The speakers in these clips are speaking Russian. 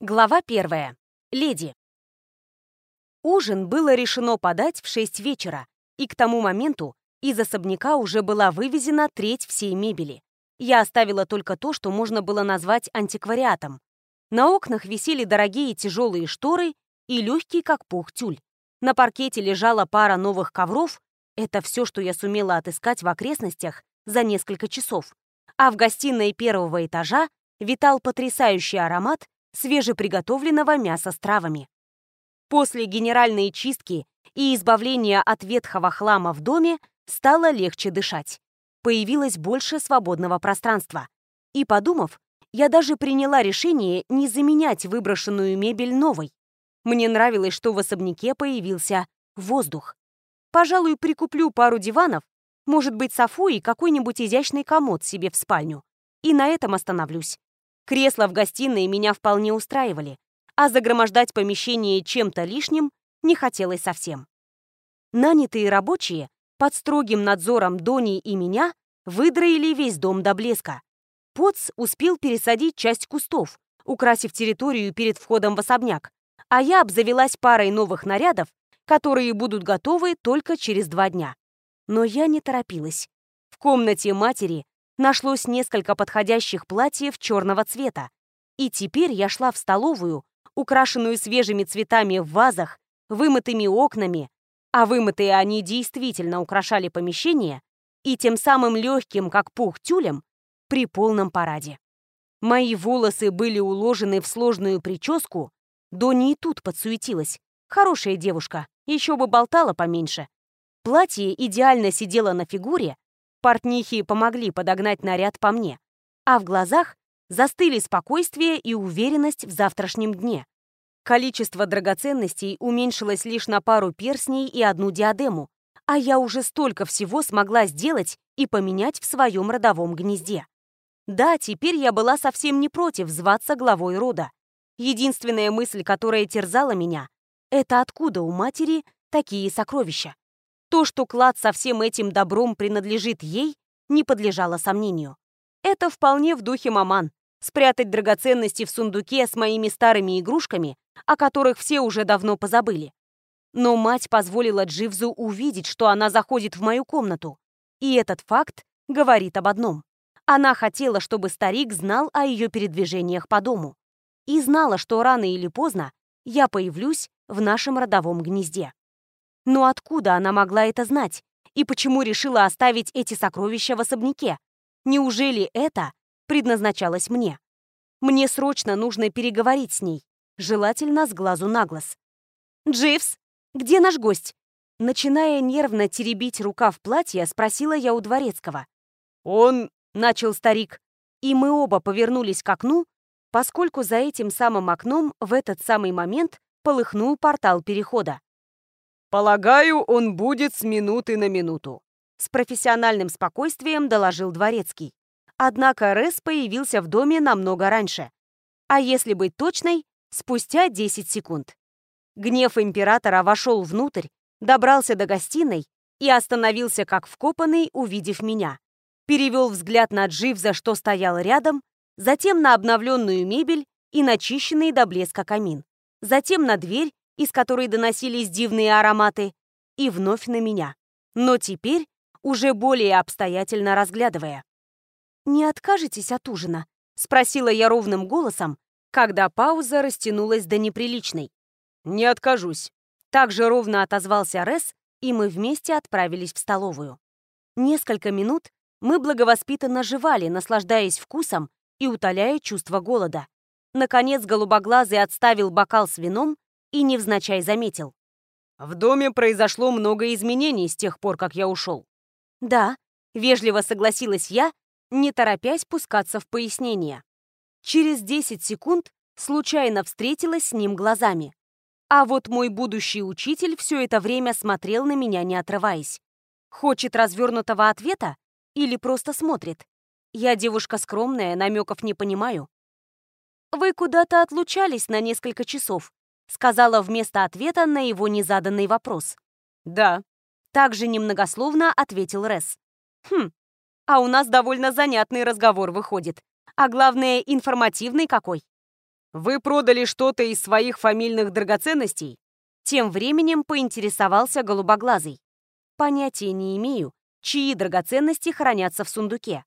Глава первая. Леди. Ужин было решено подать в 6 вечера, и к тому моменту из особняка уже была вывезена треть всей мебели. Я оставила только то, что можно было назвать антиквариатом. На окнах висели дорогие тяжелые шторы и легкий, как пух, тюль. На паркете лежала пара новых ковров. Это все, что я сумела отыскать в окрестностях за несколько часов. А в гостиной первого этажа витал потрясающий аромат свежеприготовленного мяса с травами. После генеральной чистки и избавления от ветхого хлама в доме стало легче дышать. Появилось больше свободного пространства. И подумав, я даже приняла решение не заменять выброшенную мебель новой. Мне нравилось, что в особняке появился воздух. Пожалуй, прикуплю пару диванов, может быть, софу и какой-нибудь изящный комод себе в спальню. И на этом остановлюсь. Кресла в гостиной меня вполне устраивали, а загромождать помещение чем-то лишним не хотелось совсем. Нанятые рабочие под строгим надзором Дони и меня выдроили весь дом до блеска. Поц успел пересадить часть кустов, украсив территорию перед входом в особняк, а я обзавелась парой новых нарядов, которые будут готовы только через два дня. Но я не торопилась. В комнате матери нашлось несколько подходящих платьев черного цвета. И теперь я шла в столовую, украшенную свежими цветами в вазах, вымытыми окнами, а вымытые они действительно украшали помещение, и тем самым легким, как пух, тюлем, при полном параде. Мои волосы были уложены в сложную прическу, Донни и тут подсуетилась. Хорошая девушка, еще бы болтала поменьше. Платье идеально сидело на фигуре, Портнихи помогли подогнать наряд по мне, а в глазах застыли спокойствие и уверенность в завтрашнем дне. Количество драгоценностей уменьшилось лишь на пару перстней и одну диадему, а я уже столько всего смогла сделать и поменять в своем родовом гнезде. Да, теперь я была совсем не против зваться главой рода. Единственная мысль, которая терзала меня, это откуда у матери такие сокровища. То, что клад со всем этим добром принадлежит ей, не подлежало сомнению. Это вполне в духе маман. Спрятать драгоценности в сундуке с моими старыми игрушками, о которых все уже давно позабыли. Но мать позволила Дживзу увидеть, что она заходит в мою комнату. И этот факт говорит об одном. Она хотела, чтобы старик знал о ее передвижениях по дому. И знала, что рано или поздно я появлюсь в нашем родовом гнезде. Но откуда она могла это знать? И почему решила оставить эти сокровища в особняке? Неужели это предназначалось мне? Мне срочно нужно переговорить с ней, желательно с глазу на глаз. «Дживс, где наш гость?» Начиная нервно теребить рукав платья, спросила я у дворецкого. «Он...» — начал старик. И мы оба повернулись к окну, поскольку за этим самым окном в этот самый момент полыхнул портал перехода. «Полагаю, он будет с минуты на минуту», — с профессиональным спокойствием доложил Дворецкий. Однако Рес появился в доме намного раньше. А если быть точной, спустя 10 секунд. Гнев императора вошел внутрь, добрался до гостиной и остановился как вкопанный, увидев меня. Перевел взгляд на Дживза, что стоял рядом, затем на обновленную мебель и начищенный до блеска камин. Затем на дверь, из которой доносились дивные ароматы, и вновь на меня. Но теперь уже более обстоятельно разглядывая. «Не откажетесь от ужина?» — спросила я ровным голосом, когда пауза растянулась до неприличной. «Не откажусь». Так же ровно отозвался Рес, и мы вместе отправились в столовую. Несколько минут мы благовоспитанно жевали, наслаждаясь вкусом и утоляя чувство голода. Наконец голубоглазый отставил бокал с вином и невзначай заметил. «В доме произошло много изменений с тех пор, как я ушел». «Да», — вежливо согласилась я, не торопясь пускаться в пояснение. Через 10 секунд случайно встретилась с ним глазами. А вот мой будущий учитель все это время смотрел на меня, не отрываясь. Хочет развернутого ответа или просто смотрит? Я девушка скромная, намеков не понимаю. «Вы куда-то отлучались на несколько часов», сказала вместо ответа на его незаданный вопрос. «Да», — также немногословно ответил Рес. «Хм, а у нас довольно занятный разговор выходит, а главное, информативный какой». Вы продали что-то из своих фамильных драгоценностей? Тем временем поинтересовался голубоглазый. Понятия не имею, чьи драгоценности хранятся в сундуке.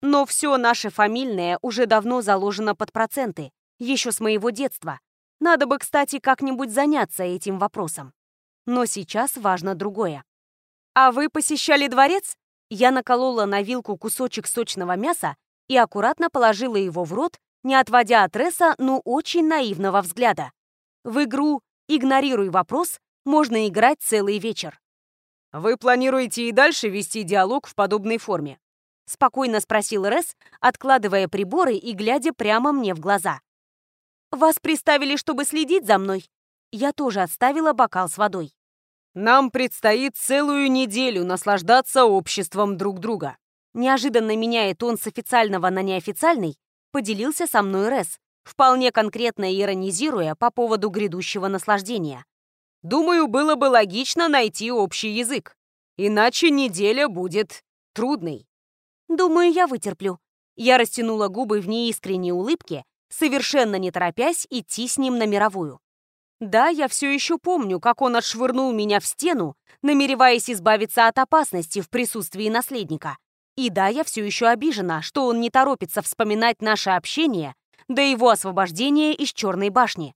Но все наше фамильное уже давно заложено под проценты, еще с моего детства. Надо бы, кстати, как-нибудь заняться этим вопросом. Но сейчас важно другое. «А вы посещали дворец?» Я наколола на вилку кусочек сочного мяса и аккуратно положила его в рот, не отводя от Ресса, ну, очень наивного взгляда. В игру «Игнорируй вопрос» можно играть целый вечер. «Вы планируете и дальше вести диалог в подобной форме?» Спокойно спросил Ресс, откладывая приборы и глядя прямо мне в глаза. «Вас приставили, чтобы следить за мной?» Я тоже отставила бокал с водой. «Нам предстоит целую неделю наслаждаться обществом друг друга». Неожиданно меняя тон с официального на неофициальный, поделился со мной Рес, вполне конкретно иронизируя по поводу грядущего наслаждения. «Думаю, было бы логично найти общий язык. Иначе неделя будет трудной». «Думаю, я вытерплю». Я растянула губы в неискренней улыбке совершенно не торопясь идти с ним на мировую. Да, я все еще помню, как он отшвырнул меня в стену, намереваясь избавиться от опасности в присутствии наследника. И да, я все еще обижена, что он не торопится вспоминать наше общение до его освобождения из Черной башни.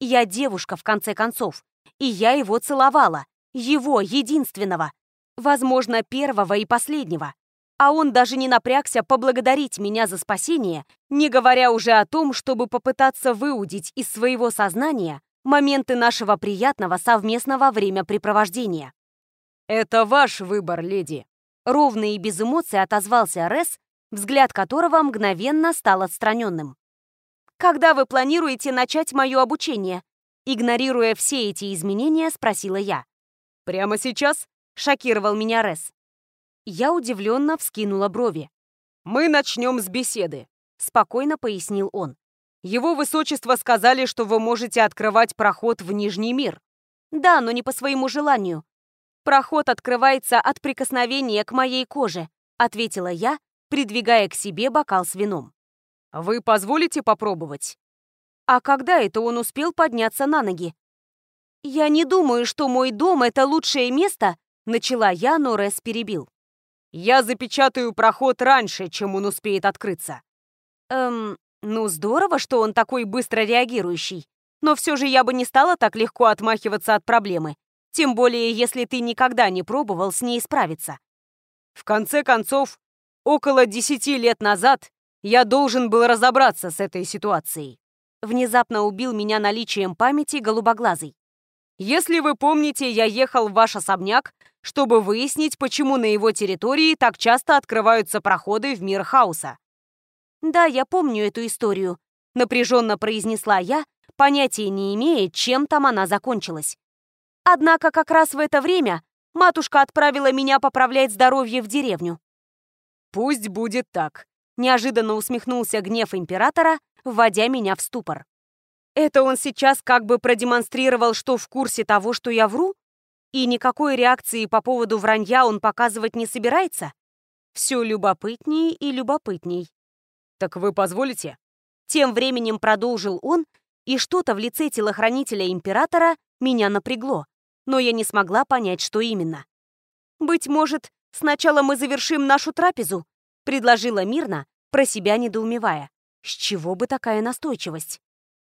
Я девушка, в конце концов, и я его целовала, его, единственного, возможно, первого и последнего а он даже не напрягся поблагодарить меня за спасение, не говоря уже о том, чтобы попытаться выудить из своего сознания моменты нашего приятного совместного времяпрепровождения. «Это ваш выбор, леди», — ровно и без эмоций отозвался Рес, взгляд которого мгновенно стал отстраненным. «Когда вы планируете начать мое обучение?» Игнорируя все эти изменения, спросила я. «Прямо сейчас?» — шокировал меня Рес. Я удивленно вскинула брови. «Мы начнем с беседы», — спокойно пояснил он. «Его высочество сказали, что вы можете открывать проход в Нижний мир». «Да, но не по своему желанию. Проход открывается от прикосновения к моей коже», — ответила я, придвигая к себе бокал с вином. «Вы позволите попробовать?» А когда это он успел подняться на ноги? «Я не думаю, что мой дом — это лучшее место», — начала я, но Рэс перебил. Я запечатаю проход раньше, чем он успеет открыться. Эм, ну здорово, что он такой быстро реагирующий. Но все же я бы не стала так легко отмахиваться от проблемы. Тем более, если ты никогда не пробовал с ней справиться. В конце концов, около десяти лет назад я должен был разобраться с этой ситуацией. Внезапно убил меня наличием памяти голубоглазый. Если вы помните, я ехал в ваш особняк, чтобы выяснить, почему на его территории так часто открываются проходы в мир хаоса. «Да, я помню эту историю», — напряженно произнесла я, понятия не имея, чем там она закончилась. Однако как раз в это время матушка отправила меня поправлять здоровье в деревню. «Пусть будет так», — неожиданно усмехнулся гнев императора, вводя меня в ступор. Это он сейчас как бы продемонстрировал, что в курсе того, что я вру? И никакой реакции по поводу вранья он показывать не собирается? Все любопытней и любопытней. «Так вы позволите?» Тем временем продолжил он, и что-то в лице телохранителя императора меня напрягло, но я не смогла понять, что именно. «Быть может, сначала мы завершим нашу трапезу?» — предложила мирно, про себя недоумевая. С чего бы такая настойчивость?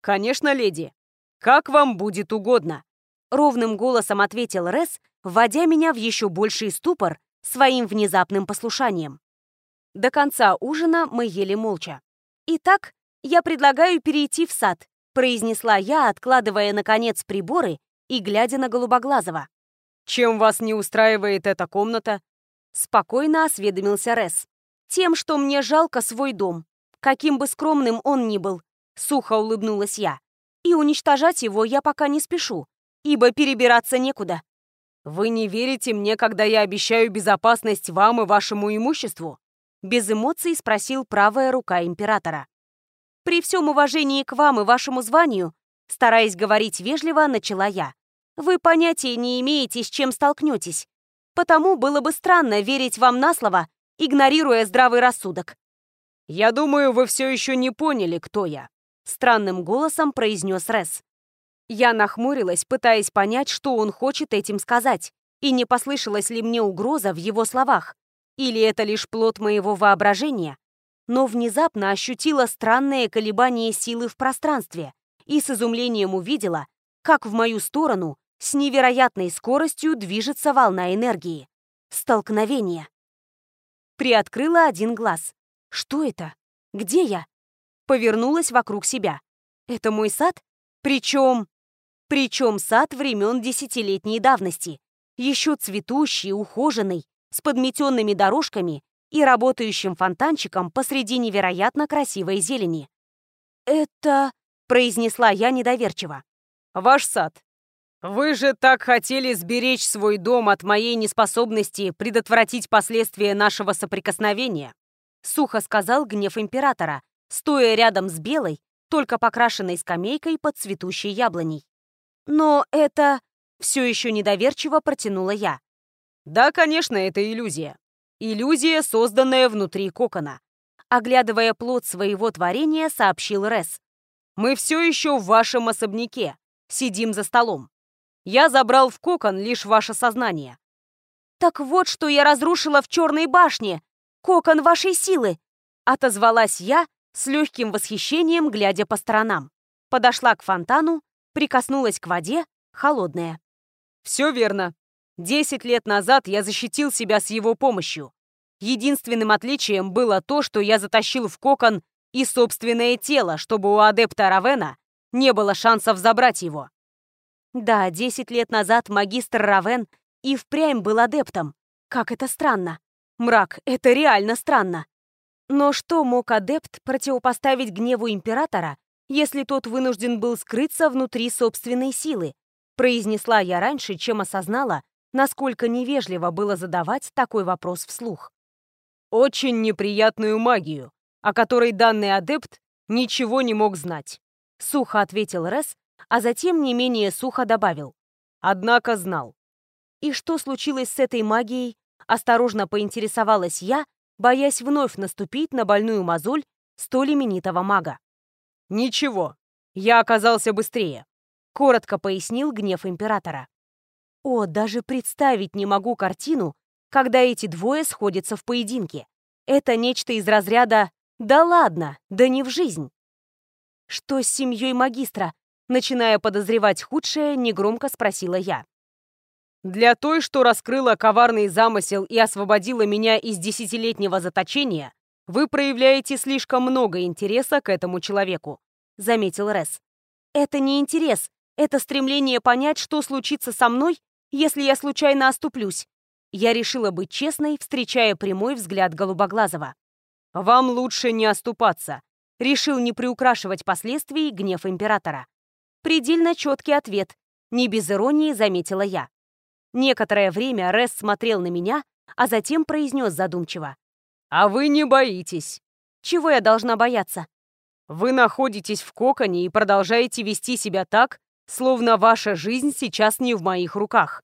«Конечно, леди. Как вам будет угодно», — ровным голосом ответил Рес, вводя меня в еще больший ступор своим внезапным послушанием. До конца ужина мы ели молча. «Итак, я предлагаю перейти в сад», — произнесла я, откладывая, наконец, приборы и глядя на Голубоглазого. «Чем вас не устраивает эта комната?» Спокойно осведомился Рес. «Тем, что мне жалко свой дом. Каким бы скромным он ни был, Сухо улыбнулась я. И уничтожать его я пока не спешу, ибо перебираться некуда. Вы не верите мне, когда я обещаю безопасность вам и вашему имуществу? Без эмоций спросил правая рука императора. При всем уважении к вам и вашему званию, стараясь говорить вежливо, начала я. Вы понятия не имеете, с чем столкнетесь. Потому было бы странно верить вам на слово, игнорируя здравый рассудок. Я думаю, вы все еще не поняли, кто я. Странным голосом произнес Рес. Я нахмурилась, пытаясь понять, что он хочет этим сказать, и не послышалась ли мне угроза в его словах, или это лишь плод моего воображения. Но внезапно ощутила странное колебание силы в пространстве и с изумлением увидела, как в мою сторону с невероятной скоростью движется волна энергии. Столкновение. Приоткрыла один глаз. Что это? Где я? Повернулась вокруг себя. Это мой сад? Причем... Причем сад времен десятилетней давности. Еще цветущий, ухоженный, с подметенными дорожками и работающим фонтанчиком посреди невероятно красивой зелени. «Это...» — произнесла я недоверчиво. «Ваш сад. Вы же так хотели сберечь свой дом от моей неспособности предотвратить последствия нашего соприкосновения», — сухо сказал гнев императора, стоя рядом с белой, только покрашенной скамейкой под цветущей яблоней. «Но это...» — все еще недоверчиво протянула я. «Да, конечно, это иллюзия. Иллюзия, созданная внутри кокона», — оглядывая плод своего творения, сообщил Рес. «Мы все еще в вашем особняке, сидим за столом. Я забрал в кокон лишь ваше сознание». «Так вот, что я разрушила в Черной башне! Кокон вашей силы!» — отозвалась я, с легким восхищением, глядя по сторонам. Подошла к фонтану, прикоснулась к воде, холодная. «Все верно. Десять лет назад я защитил себя с его помощью. Единственным отличием было то, что я затащил в кокон и собственное тело, чтобы у адепта Равена не было шансов забрать его. Да, десять лет назад магистр Равен и впрямь был адептом. Как это странно. Мрак, это реально странно. Но что мог адепт противопоставить гневу императора, если тот вынужден был скрыться внутри собственной силы? Произнесла я раньше, чем осознала, насколько невежливо было задавать такой вопрос вслух. «Очень неприятную магию, о которой данный адепт ничего не мог знать», — сухо ответил Рес, а затем не менее сухо добавил. «Однако знал». «И что случилось с этой магией?» — осторожно поинтересовалась я, боясь вновь наступить на больную мозоль столь именитого мага. «Ничего, я оказался быстрее», — коротко пояснил гнев императора. О, даже представить не могу картину, когда эти двое сходятся в поединке. Это нечто из разряда «да ладно, да не в жизнь». Что с семьей магистра? Начиная подозревать худшее, негромко спросила я. Для той, что раскрыла коварный замысел и освободила меня из десятилетнего заточения, вы проявляете слишком много интереса к этому человеку», — заметил Рес. «Это не интерес, это стремление понять, что случится со мной, если я случайно оступлюсь». Я решила быть честной, встречая прямой взгляд Голубоглазого. «Вам лучше не оступаться», — решил не приукрашивать последствий гнев императора. Предельно четкий ответ, не без иронии заметила я. Некоторое время Рес смотрел на меня, а затем произнес задумчиво. «А вы не боитесь?» «Чего я должна бояться?» «Вы находитесь в коконе и продолжаете вести себя так, словно ваша жизнь сейчас не в моих руках»,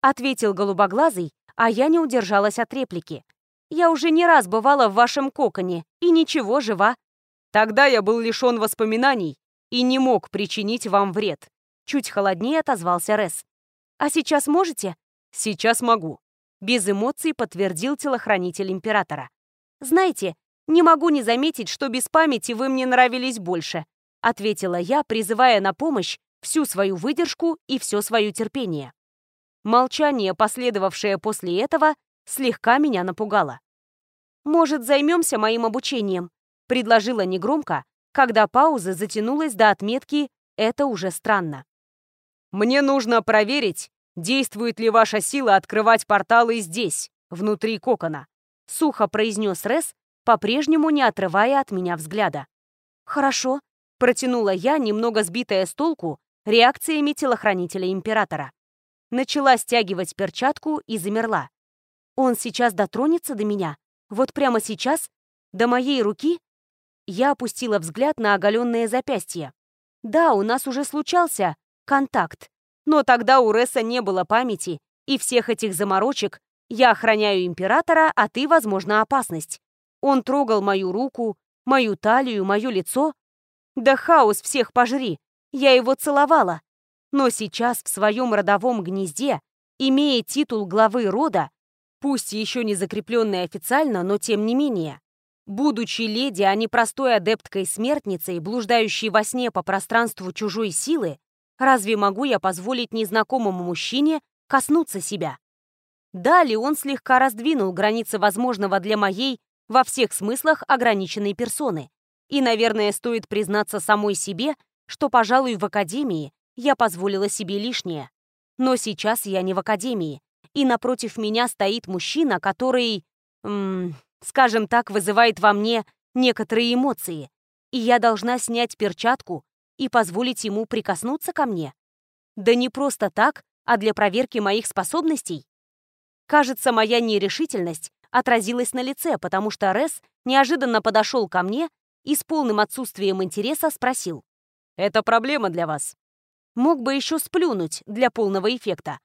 ответил голубоглазый, а я не удержалась от реплики. «Я уже не раз бывала в вашем коконе, и ничего, жива». «Тогда я был лишен воспоминаний и не мог причинить вам вред», чуть холоднее отозвался Рес. «А сейчас можете?» «Сейчас могу», — без эмоций подтвердил телохранитель императора. «Знаете, не могу не заметить, что без памяти вы мне нравились больше», ответила я, призывая на помощь всю свою выдержку и все свое терпение. Молчание, последовавшее после этого, слегка меня напугало. «Может, займемся моим обучением?» — предложила негромко, когда пауза затянулась до отметки «это уже странно». Мне нужно проверить, действует ли ваша сила открывать порталы здесь, внутри кокона», — сухо произнес Рес, по-прежнему не отрывая от меня взгляда. «Хорошо», — протянула я, немного сбитая с толку, реакциями телохранителя Императора. Начала стягивать перчатку и замерла. «Он сейчас дотронется до меня? Вот прямо сейчас? До моей руки?» Я опустила взгляд на оголенное запястье. «Да, у нас уже случался контакт. Но тогда у Ресса не было памяти, и всех этих заморочек я охраняю императора, а ты, возможно, опасность. Он трогал мою руку, мою талию, мое лицо. Да хаос всех пожри! Я его целовала. Но сейчас в своем родовом гнезде, имея титул главы рода, пусть еще не закрепленный официально, но тем не менее, будучи леди, а не простой адепткой-смертницей, блуждающей во сне по пространству чужой силы, разве могу я позволить незнакомому мужчине коснуться себя? Далее он слегка раздвинул границы возможного для моей во всех смыслах ограниченной персоны. И, наверное, стоит признаться самой себе, что, пожалуй, в академии я позволила себе лишнее. Но сейчас я не в академии, и напротив меня стоит мужчина, который, м скажем так, вызывает во мне некоторые эмоции, и я должна снять перчатку и позволить ему прикоснуться ко мне. Да не просто так, а для проверки моих способностей. Кажется, моя нерешительность отразилась на лице, потому что Рес неожиданно подошел ко мне и с полным отсутствием интереса спросил. «Это проблема для вас?» Мог бы еще сплюнуть для полного эффекта.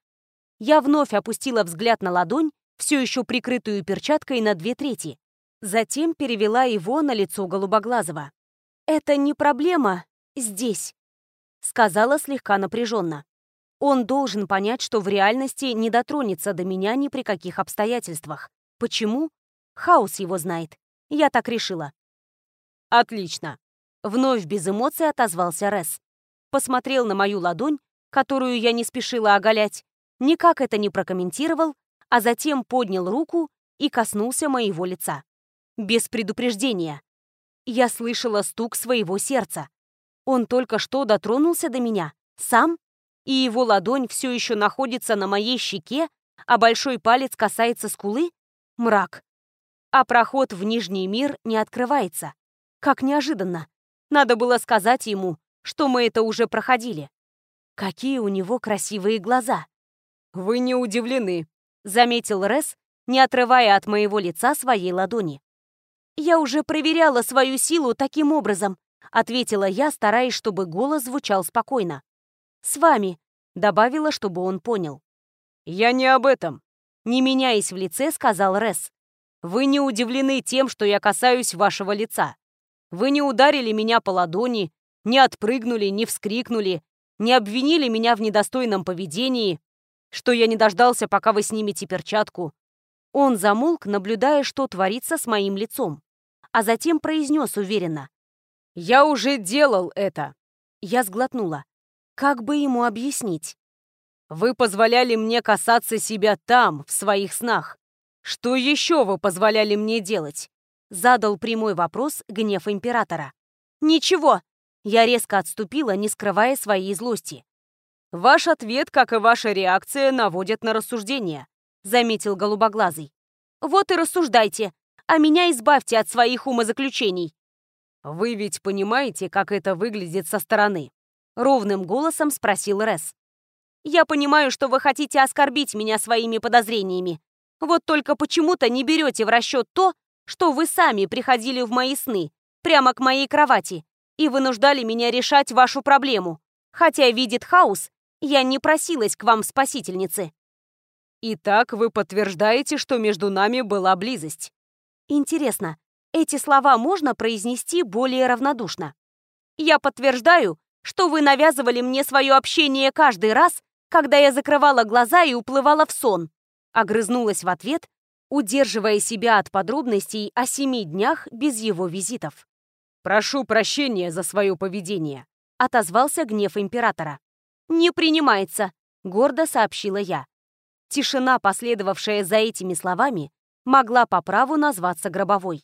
Я вновь опустила взгляд на ладонь, все еще прикрытую перчаткой на две трети. Затем перевела его на лицо голубоглазого. «Это не проблема здесь», — сказала слегка напряженно. Он должен понять, что в реальности не дотронется до меня ни при каких обстоятельствах. Почему? Хаос его знает. Я так решила. Отлично. Вновь без эмоций отозвался Рес. Посмотрел на мою ладонь, которую я не спешила оголять, никак это не прокомментировал, а затем поднял руку и коснулся моего лица. Без предупреждения. Я слышала стук своего сердца. Он только что дотронулся до меня. Сам? И его ладонь все еще находится на моей щеке, а большой палец касается скулы? Мрак. А проход в Нижний мир не открывается. Как неожиданно. Надо было сказать ему, что мы это уже проходили. Какие у него красивые глаза. «Вы не удивлены», — заметил Рес, не отрывая от моего лица своей ладони. «Я уже проверяла свою силу таким образом», — ответила я, стараясь, чтобы голос звучал спокойно. «С вами», — добавила, чтобы он понял. «Я не об этом», не меняясь в лице, сказал Рес. «Вы не удивлены тем, что я касаюсь вашего лица. Вы не ударили меня по ладони, не отпрыгнули, не вскрикнули, не обвинили меня в недостойном поведении, что я не дождался, пока вы снимете перчатку». Он замолк, наблюдая, что творится с моим лицом, а затем произнес уверенно. «Я уже делал это!» Я сглотнула. Как бы ему объяснить? Вы позволяли мне касаться себя там, в своих снах. Что еще вы позволяли мне делать?» Задал прямой вопрос гнев императора. «Ничего!» Я резко отступила, не скрывая своей злости. «Ваш ответ, как и ваша реакция, наводят на рассуждение», заметил голубоглазый. «Вот и рассуждайте, а меня избавьте от своих умозаключений». «Вы ведь понимаете, как это выглядит со стороны?» Ровным голосом спросил Рес. Я понимаю, что вы хотите оскорбить меня своими подозрениями. Вот только почему-то не берете в расчет то, что вы сами приходили в мои сны, прямо к моей кровати, и вынуждали меня решать вашу проблему. Хотя видит хаос, я не просилась к вам спасительнице. Итак, вы подтверждаете, что между нами была близость. Интересно, эти слова можно произнести более равнодушно? Я подтверждаю, что вы навязывали мне свое общение каждый раз, когда я закрывала глаза и уплывала в сон. Огрызнулась в ответ, удерживая себя от подробностей о семи днях без его визитов. «Прошу прощения за свое поведение», — отозвался гнев императора. «Не принимается», — гордо сообщила я. Тишина, последовавшая за этими словами, могла по праву назваться гробовой.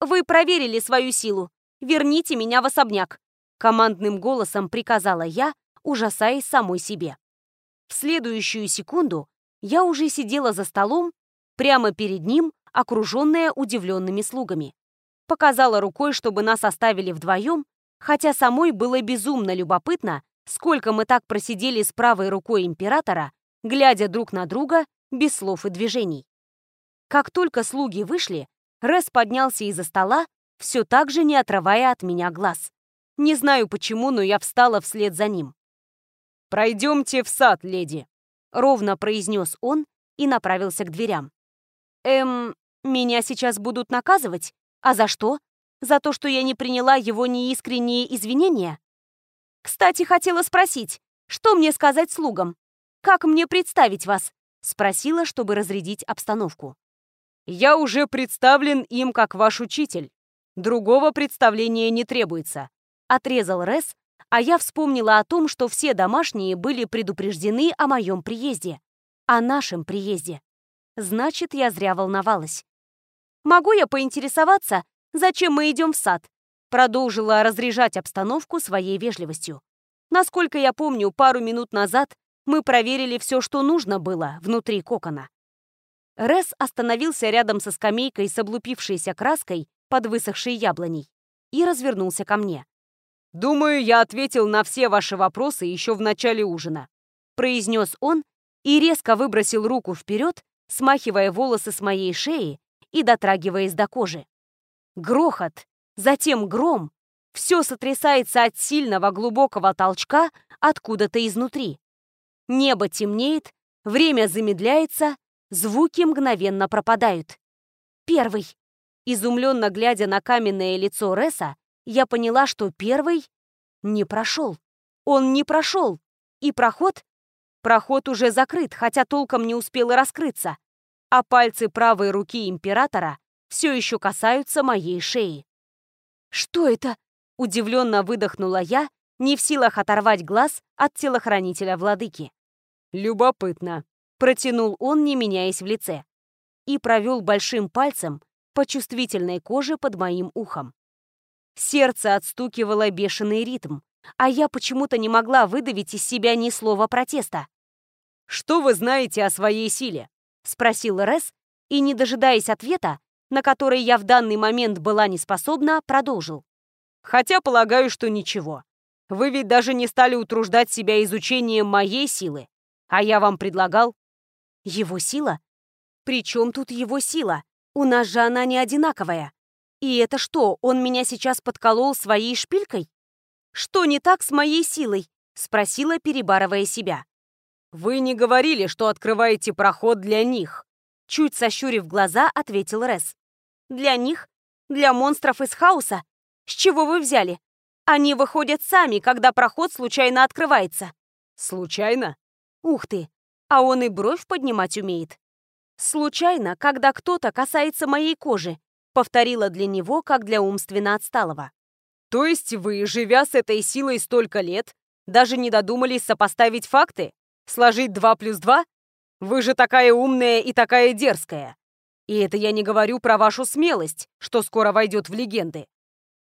«Вы проверили свою силу. Верните меня в особняк», — командным голосом приказала я, ужасаясь самой себе. В следующую секунду я уже сидела за столом, прямо перед ним, окруженная удивленными слугами. Показала рукой, чтобы нас оставили вдвоем, хотя самой было безумно любопытно, сколько мы так просидели с правой рукой императора, глядя друг на друга без слов и движений. Как только слуги вышли, Рес поднялся из-за стола, все так же не отрывая от меня глаз. Не знаю почему, но я встала вслед за ним. «Пройдемте в сад, леди», — ровно произнес он и направился к дверям. «Эм, меня сейчас будут наказывать? А за что?» За то, что я не приняла его неискренние извинения? Кстати, хотела спросить, что мне сказать слугам? Как мне представить вас? Спросила, чтобы разрядить обстановку. Я уже представлен им как ваш учитель. Другого представления не требуется. Отрезал Рес, а я вспомнила о том, что все домашние были предупреждены о моем приезде. О нашем приезде. Значит, я зря волновалась. «Могу я поинтересоваться, зачем мы идем в сад?» Продолжила разряжать обстановку своей вежливостью. Насколько я помню, пару минут назад мы проверили все, что нужно было внутри кокона. Рес остановился рядом со скамейкой с облупившейся краской под высохшей яблоней и развернулся ко мне. «Думаю, я ответил на все ваши вопросы еще в начале ужина», произнес он и резко выбросил руку вперед, смахивая волосы с моей шеи и дотрагиваясь до кожи. Грохот, затем гром. Все сотрясается от сильного глубокого толчка откуда-то изнутри. Небо темнеет, время замедляется, звуки мгновенно пропадают. Первый. Изумленно глядя на каменное лицо Реса, я поняла, что первый не прошел. Он не прошел. И проход? Проход уже закрыт, хотя толком не успел и раскрыться. А пальцы правой руки императора все еще касаются моей шеи. «Что это?» — удивленно выдохнула я, не в силах оторвать глаз от телохранителя владыки. «Любопытно», — протянул он, не меняясь в лице, и провел большим пальцем по чувствительной коже под моим ухом. Сердце отстукивало бешеный ритм, а я почему-то не могла выдавить из себя ни слова протеста. «Что вы знаете о своей силе?» — спросил Рес, и, не дожидаясь ответа, на который я в данный момент была не способна, продолжил. «Хотя полагаю, что ничего. Вы ведь даже не стали утруждать себя изучением моей силы, а я вам предлагал...» «Его сила? При чем тут его сила? У нас же она не одинаковая. И это что, он меня сейчас подколол своей шпилькой? Что не так с моей силой?» — спросила, перебарывая себя. «Вы не говорили, что открываете проход для них?» Чуть сощурив глаза, ответил Рес. «Для них? Для монстров из хаоса? С чего вы взяли? Они выходят сами, когда проход случайно открывается». «Случайно?» «Ух ты! А он и бровь поднимать умеет». «Случайно, когда кто-то касается моей кожи», повторила для него, как для умственно отсталого. «То есть вы, живя с этой силой столько лет, даже не додумались сопоставить факты? Сложить два плюс два? Вы же такая умная и такая дерзкая. И это я не говорю про вашу смелость, что скоро войдет в легенды.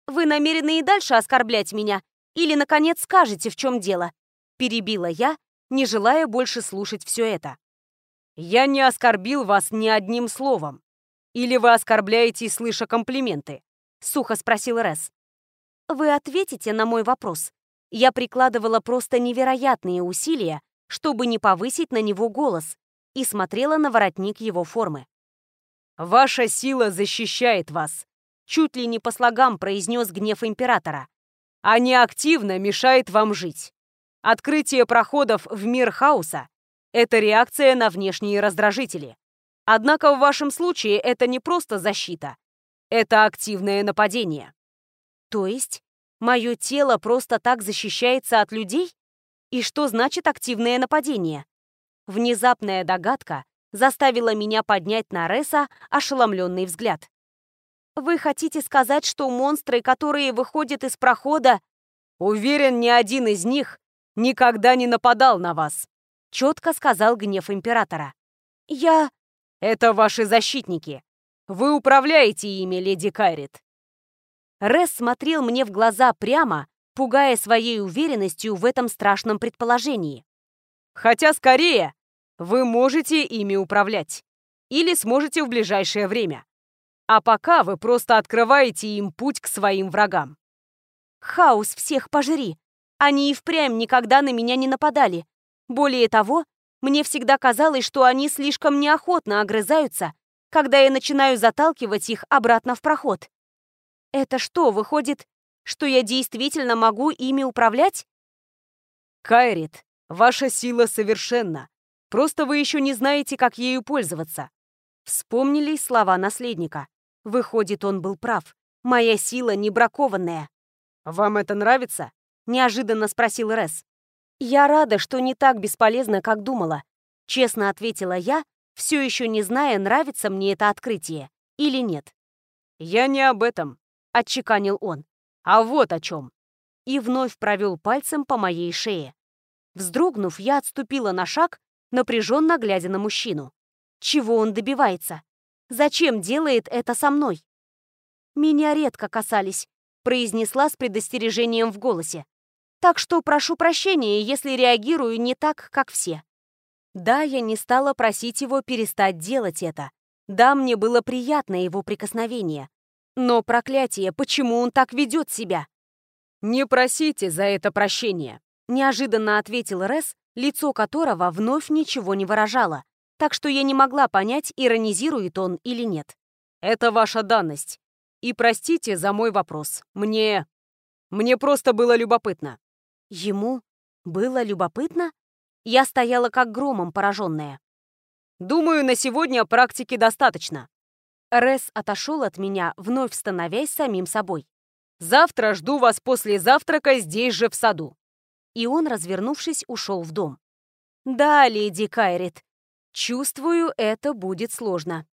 Вы намерены и дальше оскорблять меня? Или, наконец, скажете, в чем дело?» Перебила я, не желая больше слушать все это. «Я не оскорбил вас ни одним словом. Или вы оскорбляете, слыша комплименты?» Сухо спросил Рес. «Вы ответите на мой вопрос?» Я прикладывала просто невероятные усилия, чтобы не повысить на него голос, и смотрела на воротник его формы. «Ваша сила защищает вас», — чуть ли не по слогам произнес гнев императора, «а не активно мешает вам жить. Открытие проходов в мир хаоса — это реакция на внешние раздражители. Однако в вашем случае это не просто защита, это активное нападение». «То есть мое тело просто так защищается от людей?» И что значит активное нападение? Внезапная догадка заставила меня поднять на Реса ошеломленный взгляд. «Вы хотите сказать, что монстры, которые выходят из прохода...» «Уверен, ни один из них никогда не нападал на вас», — четко сказал гнев императора. «Я...» «Это ваши защитники. Вы управляете ими, леди Кайрит». Рес смотрел мне в глаза прямо, пугая своей уверенностью в этом страшном предположении. «Хотя скорее вы можете ими управлять. Или сможете в ближайшее время. А пока вы просто открываете им путь к своим врагам». «Хаос всех пожри! Они и впрямь никогда на меня не нападали. Более того, мне всегда казалось, что они слишком неохотно огрызаются, когда я начинаю заталкивать их обратно в проход. Это что, выходит, что я действительно могу ими управлять? Кайрит, ваша сила совершенна. Просто вы еще не знаете, как ею пользоваться. Вспомнились слова наследника. Выходит, он был прав. Моя сила не бракованная. «Вам это нравится?» — неожиданно спросил Рес. «Я рада, что не так бесполезно, как думала», — честно ответила я, все еще не зная, нравится мне это открытие или нет. «Я не об этом», — отчеканил он, — «а вот о чем». И вновь провел пальцем по моей шее. Вздрогнув, я отступила на шаг, напряженно глядя на мужчину. Чего он добивается? Зачем делает это со мной? Меня редко касались, произнесла с предостережением в голосе. Так что прошу прощения, если реагирую не так, как все. Да, я не стала просить его перестать делать это. Да, мне было приятно его прикосновение. Но, проклятие, почему он так ведет себя? «Не просите за это прощения», — неожиданно ответил Рес, лицо которого вновь ничего не выражало, так что я не могла понять, иронизирует он или нет. «Это ваша данность. И простите за мой вопрос. Мне... Мне просто было любопытно». Ему было любопытно? Я стояла как громом пораженная. «Думаю, на сегодня практики достаточно». Рес отошел от меня, вновь становясь самим собой. «Завтра жду вас после завтрака здесь же в саду». И он, развернувшись, ушел в дом. «Да, леди Кайрит, чувствую, это будет сложно».